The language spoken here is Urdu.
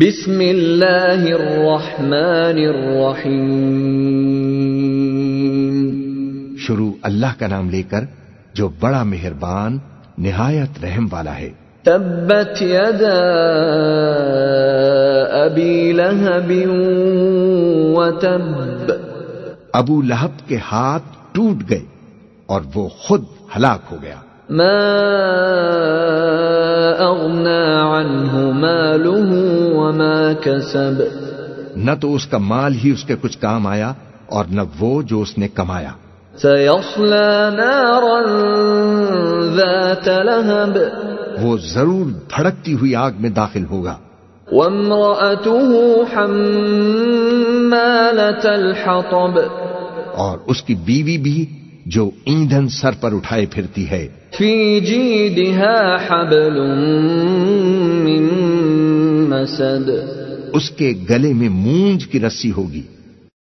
بسم اللہ الرحمن الرحیم شروع اللہ کا نام لے کر جو بڑا مہربان نہایت رحم والا ہے۔ تبت یدا ابی لہب وتب ابو لہب کے ہاتھ ٹوٹ گئے اور وہ خود ہلاک ہو گیا۔ ما اغنا عنہ ماله وما کسب نہ تو اس کا مال ہی اس کے کچھ کام آیا اور نہ وہ جو اس نے کمایا۔ سيصلى نارا ذات لهب۔ وہ ضرور بھڑکتی ہوئی آگ میں داخل ہوگا۔ وامرأته حمالة الحطب۔ اور اس کی بیوی بھی جو ایندھن سر پر اٹھائے پھرتی ہے۔ في جيدها حبل من اس کے گلے میں مونج کی رسی ہوگی۔